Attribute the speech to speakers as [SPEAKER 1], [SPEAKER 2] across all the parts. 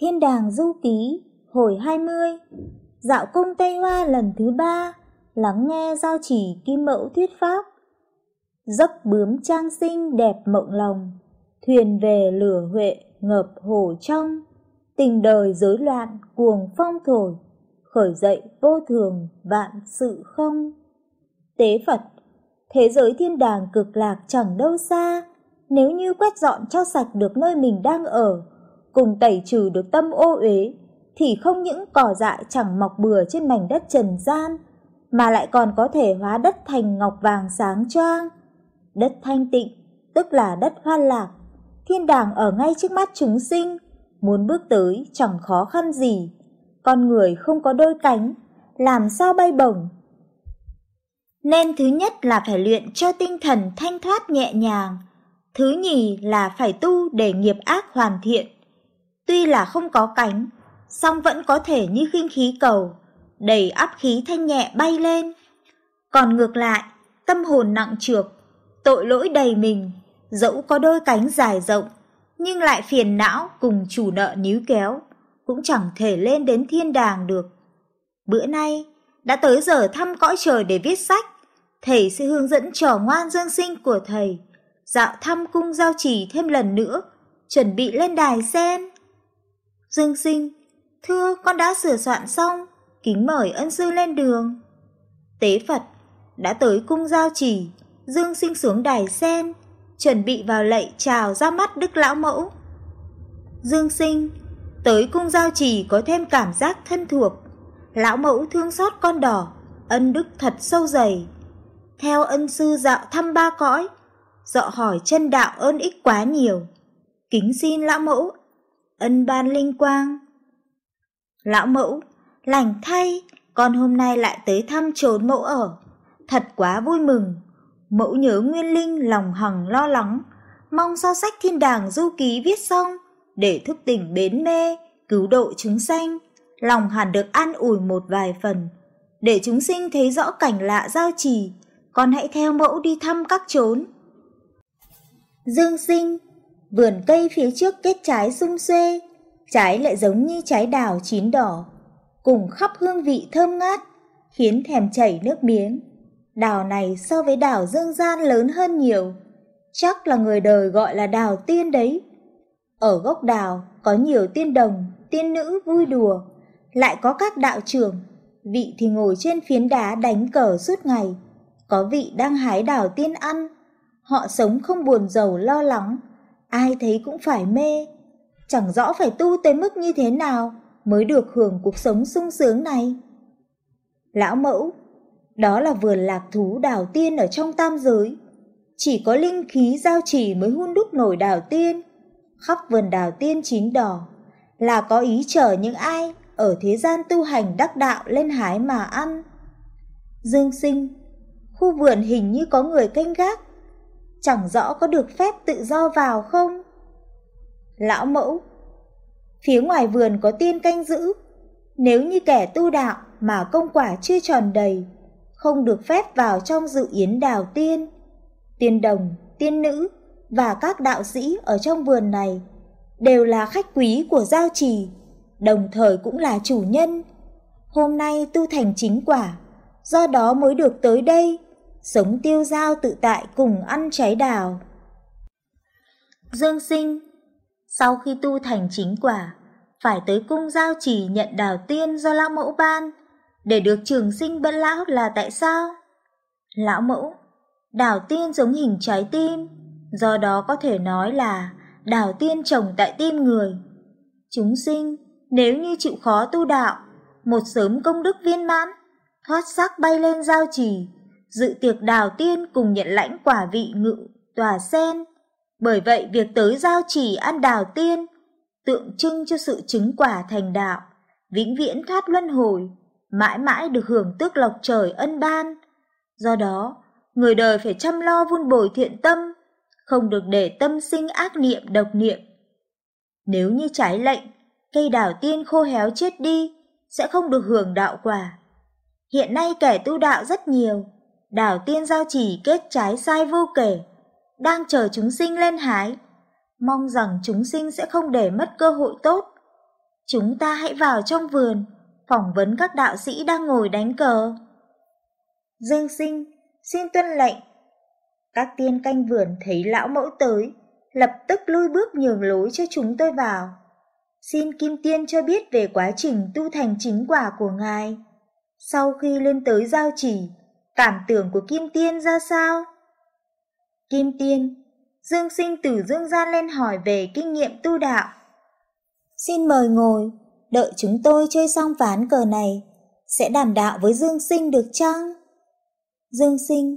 [SPEAKER 1] Thiên đàng du ký, hồi 20 Dạo cung Tây Hoa lần thứ ba Lắng nghe giao chỉ kim mẫu thuyết pháp. Giấc bướm trang sinh đẹp mộng lòng Thuyền về lửa huệ ngập hồ trong. Tình đời rối loạn cuồng phong thổi Khởi dậy vô thường vạn sự không. Tế Phật Thế giới thiên đàng cực lạc chẳng đâu xa Nếu như quét dọn cho sạch được nơi mình đang ở cùng tẩy trừ được tâm ô uế, thì không những cỏ dại chẳng mọc bừa trên mảnh đất trần gian, mà lại còn có thể hóa đất thành ngọc vàng sáng choang. Đất thanh tịnh, tức là đất hoan lạc, thiên đàng ở ngay trước mắt chúng sinh, muốn bước tới chẳng khó khăn gì. Con người không có đôi cánh, làm sao bay bổng? Nên thứ nhất là phải luyện cho tinh thần thanh thoát nhẹ nhàng, thứ nhì là phải tu để nghiệp ác hoàn thiện Tuy là không có cánh, song vẫn có thể như khinh khí cầu, đầy áp khí thanh nhẹ bay lên. Còn ngược lại, tâm hồn nặng trược, tội lỗi đầy mình, dẫu có đôi cánh dài rộng, nhưng lại phiền não cùng chủ nợ níu kéo, cũng chẳng thể lên đến thiên đàng được. Bữa nay, đã tới giờ thăm cõi trời để viết sách, thầy sẽ hướng dẫn trò ngoan dân sinh của thầy, dạo thăm cung giao trì thêm lần nữa, chuẩn bị lên đài sen. Dương sinh, thưa con đã sửa soạn xong, kính mời ân sư lên đường. Tế Phật, đã tới cung giao chỉ, Dương sinh xuống đài sen, chuẩn bị vào lạy chào ra mắt Đức Lão Mẫu. Dương sinh, tới cung giao chỉ có thêm cảm giác thân thuộc, Lão Mẫu thương xót con đỏ, ân đức thật sâu dày. Theo ân sư dạo thăm ba cõi, dọ hỏi chân đạo ơn ích quá nhiều. Kính xin Lão Mẫu ân ban linh quang. Lão mẫu, lành thay, con hôm nay lại tới thăm trốn mẫu ở. Thật quá vui mừng, mẫu nhớ nguyên linh lòng hằng lo lắng, mong sao sách thiên đàng du ký viết xong, để thức tỉnh bến mê, cứu độ chúng sanh, lòng hẳn được an ủi một vài phần. Để chúng sinh thấy rõ cảnh lạ giao trì, con hãy theo mẫu đi thăm các chốn. Dương sinh Vườn cây phía trước kết trái sung xuê, trái lại giống như trái đào chín đỏ, cùng khắp hương vị thơm ngát, khiến thèm chảy nước miếng. Đào này so với đào dương gian lớn hơn nhiều, chắc là người đời gọi là đào tiên đấy. Ở gốc đào có nhiều tiên đồng, tiên nữ vui đùa, lại có các đạo trưởng, vị thì ngồi trên phiến đá đánh cờ suốt ngày, có vị đang hái đào tiên ăn. Họ sống không buồn giàu lo lắng, ai thấy cũng phải mê. Chẳng rõ phải tu tới mức như thế nào mới được hưởng cuộc sống sung sướng này. Lão mẫu, đó là vườn lạc thú đào tiên ở trong tam giới. Chỉ có linh khí giao chỉ mới hun đúc nổi đào tiên. Khắp vườn đào tiên chín đỏ là có ý chờ những ai ở thế gian tu hành đắc đạo lên hái mà ăn. Dương sinh, khu vườn hình như có người canh gác chẳng rõ có được phép tự do vào không? Lão mẫu, phía ngoài vườn có tiên canh giữ, nếu như kẻ tu đạo mà công quả chưa tròn đầy, không được phép vào trong dự yến đào tiên. Tiên đồng, tiên nữ và các đạo sĩ ở trong vườn này đều là khách quý của giao trì, đồng thời cũng là chủ nhân. Hôm nay tu thành chính quả, do đó mới được tới đây sống tiêu dao tự tại cùng ăn trái đào. Dương sinh, sau khi tu thành chính quả, phải tới cung giao chỉ nhận đào tiên do lão mẫu ban, để được trường sinh bất lão là tại sao? Lão mẫu, đào tiên giống hình trái tim, do đó có thể nói là đào tiên trồng tại tim người. Chúng sinh, nếu như chịu khó tu đạo, một sớm công đức viên mãn, thoát xác bay lên giao trì, dự tiệc đào tiên cùng nhận lãnh quả vị ngự tòa sen. Bởi vậy việc tới giao chỉ ăn đào tiên tượng trưng cho sự chứng quả thành đạo, vĩnh viễn thoát luân hồi, mãi mãi được hưởng tước lộc trời ân ban. Do đó, người đời phải chăm lo vun bồi thiện tâm, không được để tâm sinh ác niệm độc niệm. Nếu như trái lệnh, cây đào tiên khô héo chết đi, sẽ không được hưởng đạo quả. Hiện nay kẻ tu đạo rất nhiều, đảo tiên giao chỉ kết trái sai vô kể, đang chờ chúng sinh lên hái, mong rằng chúng sinh sẽ không để mất cơ hội tốt. Chúng ta hãy vào trong vườn, phỏng vấn các đạo sĩ đang ngồi đánh cờ. Dương sinh, xin tuân lệnh. Các tiên canh vườn thấy lão mẫu tới, lập tức lui bước nhường lối cho chúng tôi vào. Xin Kim Tiên cho biết về quá trình tu thành chính quả của ngài. Sau khi lên tới giao chỉ, cảm tưởng của Kim Tiên ra sao? Kim Tiên, Dương Sinh từ Dương gian lên hỏi về kinh nghiệm tu đạo. Xin mời ngồi, đợi chúng tôi chơi xong ván cờ này, sẽ đàm đạo với Dương Sinh được chăng? Dương Sinh,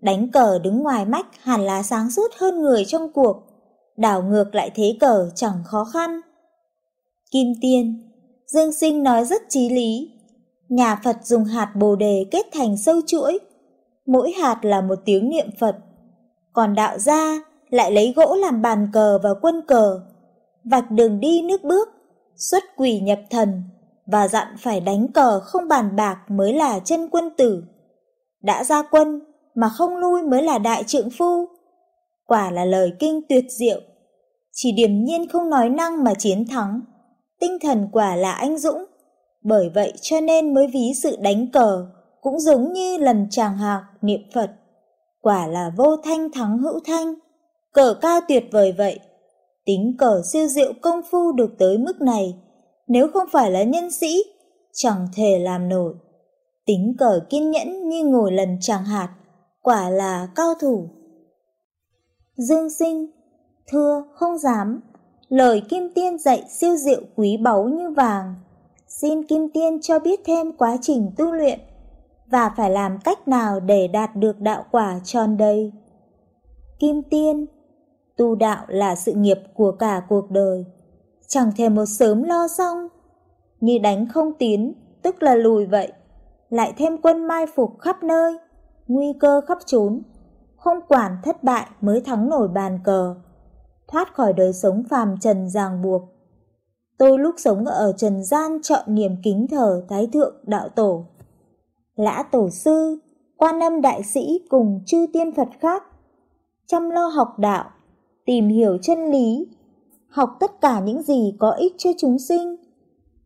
[SPEAKER 1] đánh cờ đứng ngoài mách hẳn là sáng suốt hơn người trong cuộc, đảo ngược lại thế cờ chẳng khó khăn. Kim Tiên, Dương Sinh nói rất trí lý, nhà Phật dùng hạt bồ đề kết thành sâu chuỗi, mỗi hạt là một tiếng niệm Phật, còn đạo gia lại lấy gỗ làm bàn cờ và quân cờ, vạch đường đi nước bước, xuất quỷ nhập thần và dặn phải đánh cờ không bàn bạc mới là chân quân tử. Đã ra quân mà không lui mới là đại trượng phu. Quả là lời kinh tuyệt diệu, chỉ điềm nhiên không nói năng mà chiến thắng. Tinh thần quả là anh dũng, bởi vậy cho nên mới ví sự đánh cờ cũng giống như lần chàng hạc niệm Phật. Quả là vô thanh thắng hữu thanh, cờ cao tuyệt vời vậy. Tính cờ siêu diệu công phu được tới mức này, nếu không phải là nhân sĩ, chẳng thể làm nổi. Tính cờ kiên nhẫn như ngồi lần chàng hạt, quả là cao thủ. Dương sinh, thưa không dám, lời Kim Tiên dạy siêu diệu quý báu như vàng. Xin Kim Tiên cho biết thêm quá trình tu luyện và phải làm cách nào để đạt được đạo quả tròn đầy. Kim Tiên Tu đạo là sự nghiệp của cả cuộc đời, chẳng thể một sớm lo xong. Như đánh không tiến, tức là lùi vậy. Lại thêm quân mai phục khắp nơi, nguy cơ khắp trốn. Không quản thất bại mới thắng nổi bàn cờ, thoát khỏi đời sống phàm trần ràng buộc. Tôi lúc sống ở trần gian chọn niềm kính thờ Thái Thượng Đạo Tổ. Lã Tổ Sư, quan âm đại sĩ cùng chư tiên Phật khác, chăm lo học đạo, tìm hiểu chân lý, học tất cả những gì có ích cho chúng sinh,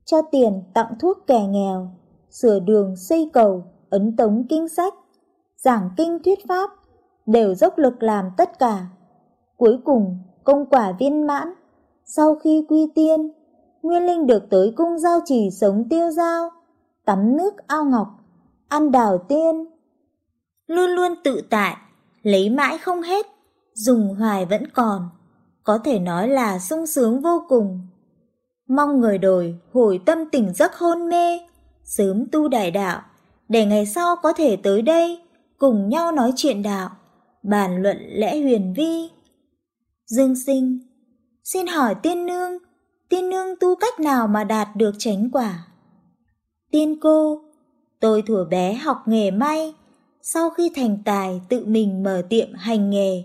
[SPEAKER 1] cho tiền tặng thuốc kẻ nghèo, sửa đường xây cầu, ấn tống kinh sách, giảng kinh thuyết pháp, đều dốc lực làm tất cả. Cuối cùng, công quả viên mãn, sau khi quy tiên, Nguyên Linh được tới cung giao trì sống tiêu giao, tắm nước ao ngọc, ăn đào tiên. Luôn luôn tự tại, lấy mãi không hết, dùng hoài vẫn còn, có thể nói là sung sướng vô cùng. Mong người đời hồi tâm tỉnh giấc hôn mê, sớm tu đại đạo, để ngày sau có thể tới đây cùng nhau nói chuyện đạo, bàn luận lẽ huyền vi. Dương sinh, xin hỏi tiên nương, tiên nương tu cách nào mà đạt được chánh quả? Tiên cô, tôi thuở bé học nghề may, sau khi thành tài tự mình mở tiệm hành nghề,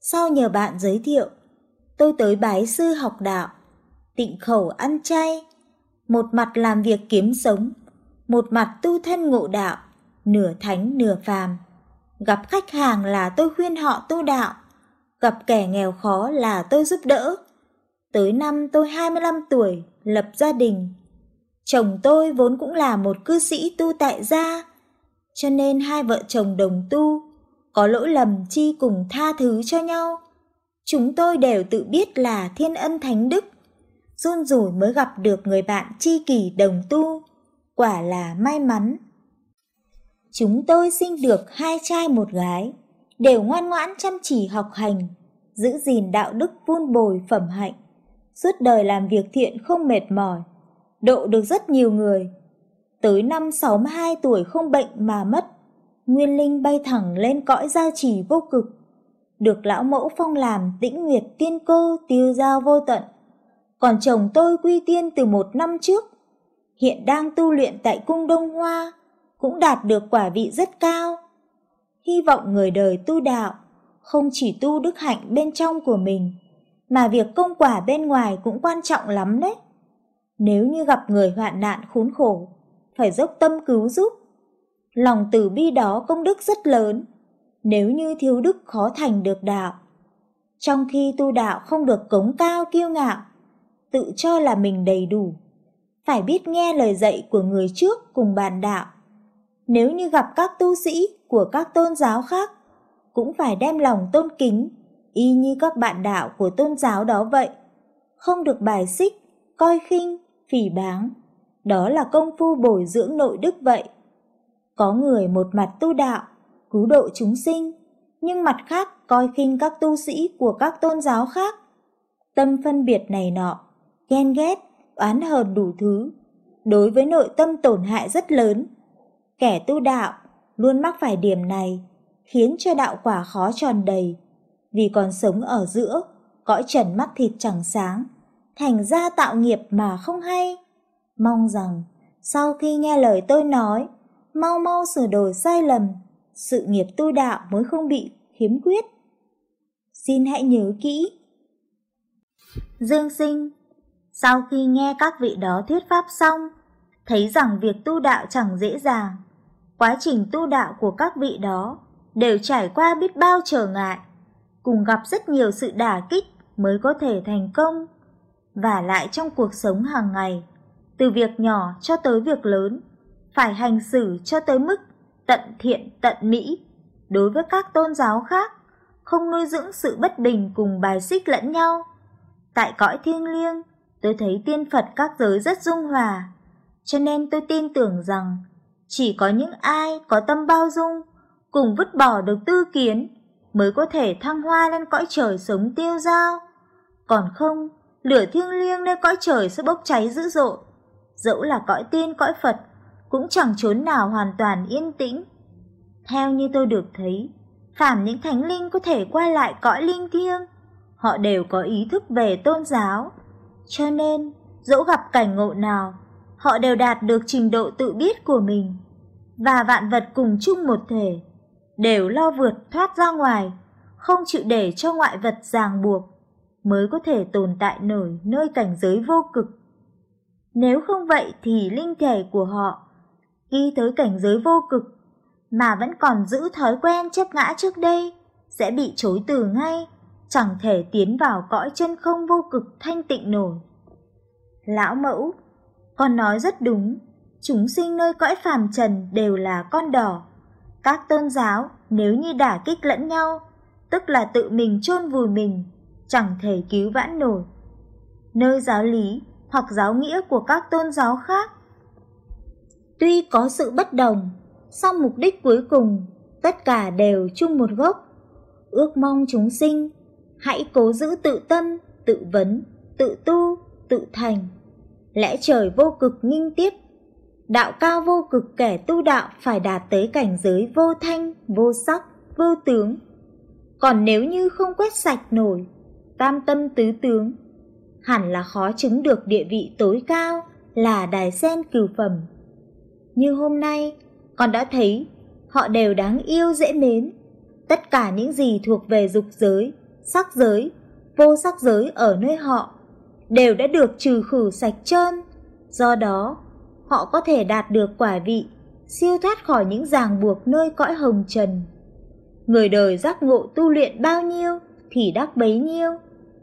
[SPEAKER 1] sau nhờ bạn giới thiệu, tôi tới bái sư học đạo, tịnh khẩu ăn chay, một mặt làm việc kiếm sống, một mặt tu thân ngộ đạo, nửa thánh nửa phàm. Gặp khách hàng là tôi khuyên họ tu đạo, gặp kẻ nghèo khó là tôi giúp đỡ. Tới năm tôi 25 tuổi, lập gia đình. Chồng tôi vốn cũng là một cư sĩ tu tại gia, cho nên hai vợ chồng đồng tu, có lỗi lầm chi cùng tha thứ cho nhau. Chúng tôi đều tự biết là thiên ân thánh đức, run rủi mới gặp được người bạn chi kỷ đồng tu, quả là may mắn. Chúng tôi sinh được hai trai một gái, đều ngoan ngoãn chăm chỉ học hành, giữ gìn đạo đức vun bồi phẩm hạnh, suốt đời làm việc thiện không mệt mỏi, độ được rất nhiều người. Tới năm 62 tuổi không bệnh mà mất, Nguyên Linh bay thẳng lên cõi gia trì vô cực, được lão mẫu phong làm tĩnh nguyệt tiên cô tiêu giao vô tận. Còn chồng tôi quy tiên từ một năm trước, hiện đang tu luyện tại cung Đông Hoa, cũng đạt được quả vị rất cao. Hy vọng người đời tu đạo, không chỉ tu đức hạnh bên trong của mình, mà việc công quả bên ngoài cũng quan trọng lắm đấy. Nếu như gặp người hoạn nạn khốn khổ, phải dốc tâm cứu giúp, Lòng từ bi đó công đức rất lớn, nếu như thiếu đức khó thành được đạo. Trong khi tu đạo không được cống cao kiêu ngạo, tự cho là mình đầy đủ, phải biết nghe lời dạy của người trước cùng bàn đạo. Nếu như gặp các tu sĩ của các tôn giáo khác, cũng phải đem lòng tôn kính, y như các bạn đạo của tôn giáo đó vậy. Không được bài xích, coi khinh, phỉ báng. Đó là công phu bồi dưỡng nội đức vậy. Có người một mặt tu đạo, cứu độ chúng sinh, nhưng mặt khác coi khinh các tu sĩ của các tôn giáo khác. Tâm phân biệt này nọ, ghen ghét, oán hờn đủ thứ, đối với nội tâm tổn hại rất lớn. Kẻ tu đạo luôn mắc phải điểm này, khiến cho đạo quả khó tròn đầy, vì còn sống ở giữa, cõi trần mắt thịt chẳng sáng, thành ra tạo nghiệp mà không hay. Mong rằng sau khi nghe lời tôi nói, mau mau sửa đổi sai lầm, sự nghiệp tu đạo mới không bị khiếm khuyết. Xin hãy nhớ kỹ. Dương sinh, sau khi nghe các vị đó thuyết pháp xong, thấy rằng việc tu đạo chẳng dễ dàng. Quá trình tu đạo của các vị đó đều trải qua biết bao trở ngại, cùng gặp rất nhiều sự đả kích mới có thể thành công. Và lại trong cuộc sống hàng ngày, từ việc nhỏ cho tới việc lớn, phải hành xử cho tới mức tận thiện tận mỹ đối với các tôn giáo khác, không nuôi dưỡng sự bất bình cùng bài xích lẫn nhau. Tại cõi thiêng liêng, tôi thấy tiên Phật các giới rất dung hòa, cho nên tôi tin tưởng rằng chỉ có những ai có tâm bao dung, cùng vứt bỏ được tư kiến, mới có thể thăng hoa lên cõi trời sống tiêu dao. Còn không, lửa thiêng liêng nơi cõi trời sẽ bốc cháy dữ dội. Dẫu là cõi tiên cõi Phật, cũng chẳng chốn nào hoàn toàn yên tĩnh. Theo như tôi được thấy, phàm những thánh linh có thể quay lại cõi linh thiêng, họ đều có ý thức về tôn giáo. Cho nên, dẫu gặp cảnh ngộ nào, họ đều đạt được trình độ tự biết của mình. Và vạn vật cùng chung một thể, đều lo vượt thoát ra ngoài, không chịu để cho ngoại vật ràng buộc, mới có thể tồn tại nổi nơi cảnh giới vô cực. Nếu không vậy thì linh thể của họ, khi tới cảnh giới vô cực, mà vẫn còn giữ thói quen chấp ngã trước đây, sẽ bị chối từ ngay, chẳng thể tiến vào cõi chân không vô cực thanh tịnh nổi. Lão mẫu, con nói rất đúng, chúng sinh nơi cõi phàm trần đều là con đỏ. Các tôn giáo nếu như đả kích lẫn nhau, tức là tự mình chôn vùi mình, chẳng thể cứu vãn nổi. Nơi giáo lý hoặc giáo nghĩa của các tôn giáo khác, tuy có sự bất đồng, song mục đích cuối cùng tất cả đều chung một gốc. Ước mong chúng sinh hãy cố giữ tự tâm, tự vấn, tự tu, tự thành. Lẽ trời vô cực nghinh tiếp, đạo cao vô cực kẻ tu đạo phải đạt tới cảnh giới vô thanh, vô sắc, vô tướng. Còn nếu như không quét sạch nổi, tam tâm tứ tướng, hẳn là khó chứng được địa vị tối cao là đài sen cửu phẩm. Như hôm nay, con đã thấy họ đều đáng yêu dễ mến. Tất cả những gì thuộc về dục giới, sắc giới, vô sắc giới ở nơi họ đều đã được trừ khử sạch trơn. Do đó, họ có thể đạt được quả vị, siêu thoát khỏi những ràng buộc nơi cõi hồng trần. Người đời giác ngộ tu luyện bao nhiêu thì đắc bấy nhiêu.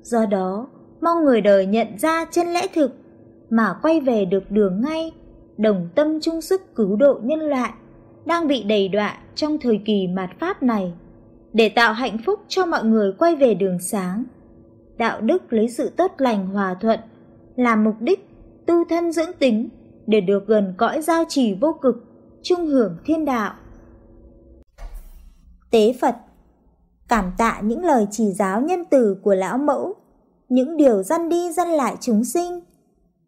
[SPEAKER 1] Do đó, mong người đời nhận ra chân lẽ thực mà quay về được đường ngay, đồng tâm chung sức cứu độ nhân loại đang bị đầy đọa trong thời kỳ mạt pháp này để tạo hạnh phúc cho mọi người quay về đường sáng. Đạo đức lấy sự tốt lành hòa thuận làm mục đích tu thân dưỡng tính để được gần cõi giao trì vô cực, trung hưởng thiên đạo. Tế Phật Cảm tạ những lời chỉ giáo nhân từ của Lão Mẫu, những điều dăn đi dăn lại chúng sinh,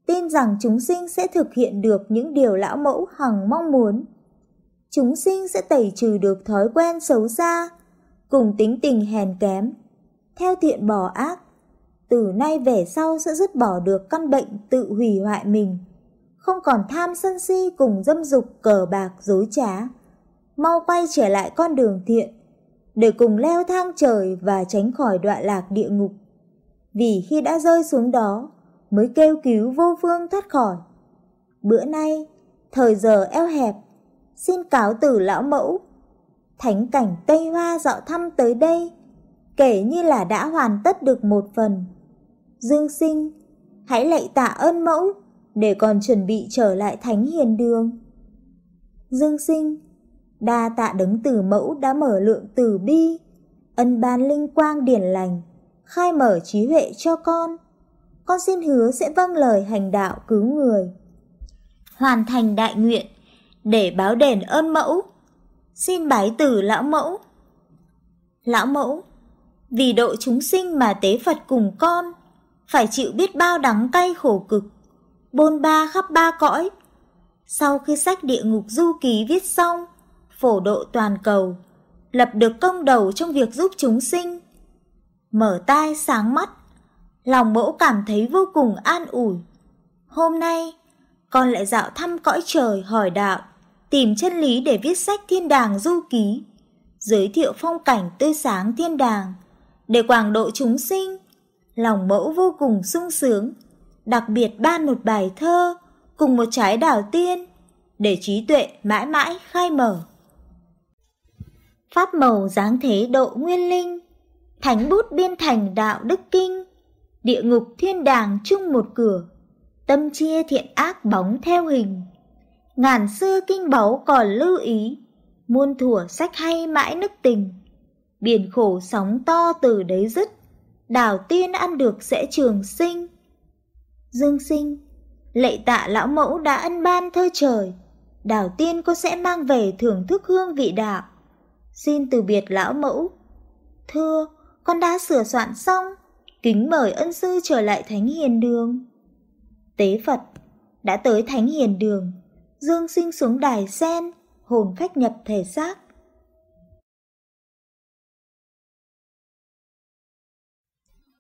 [SPEAKER 1] tin rằng chúng sinh sẽ thực hiện được những điều Lão Mẫu hằng mong muốn. Chúng sinh sẽ tẩy trừ được thói quen xấu xa, cùng tính tình hèn kém, theo thiện bỏ ác, từ nay về sau sẽ dứt bỏ được căn bệnh tự hủy hoại mình, không còn tham sân si cùng dâm dục cờ bạc dối trá, mau quay trở lại con đường thiện, để cùng leo thang trời và tránh khỏi đọa lạc địa ngục. Vì khi đã rơi xuống đó, mới kêu cứu vô phương thoát khỏi. Bữa nay, thời giờ eo hẹp, xin cáo từ lão mẫu thánh cảnh Tây Hoa dạo thăm tới đây, kể như là đã hoàn tất được một phần. Dương sinh, hãy lạy tạ ơn mẫu, để còn chuẩn bị trở lại thánh hiền đường. Dương sinh, đa tạ đấng tử mẫu đã mở lượng tử bi, ân ban linh quang điển lành, khai mở trí huệ cho con. Con xin hứa sẽ vâng lời hành đạo cứu người. Hoàn thành đại nguyện, để báo đền ơn mẫu. Xin bái tử lão mẫu. Lão mẫu, vì độ chúng sinh mà tế Phật cùng con, phải chịu biết bao đắng cay khổ cực, bôn ba khắp ba cõi. Sau khi sách địa ngục du ký viết xong, phổ độ toàn cầu, lập được công đầu trong việc giúp chúng sinh. Mở tai sáng mắt, lòng mẫu cảm thấy vô cùng an ủi. Hôm nay, con lại dạo thăm cõi trời hỏi đạo, tìm chân lý để viết sách thiên đàng du ký, giới thiệu phong cảnh tươi sáng thiên đàng, để quảng độ chúng sinh. Lòng mẫu vô cùng sung sướng, đặc biệt ban một bài thơ cùng một trái đào tiên, để trí tuệ mãi mãi khai mở. Pháp màu dáng thế độ nguyên linh, thánh bút biên thành đạo đức kinh, địa ngục thiên đàng chung một cửa, tâm chia thiện ác bóng theo hình. Ngàn xưa kinh báu còn lưu ý, muôn thủa sách hay mãi nức tình. Biển khổ sóng to từ đấy dứt, đào tiên ăn được sẽ trường sinh. Dương sinh, lệ tạ lão mẫu đã ân ban thơ trời, đảo tiên cô sẽ mang về thưởng thức hương vị đạo. Xin từ biệt lão mẫu. Thưa, con đã sửa soạn xong, kính mời ân sư trở lại thánh hiền đường. Tế Phật đã tới thánh hiền đường, dương sinh xuống đài sen, hồn phách nhập thể xác,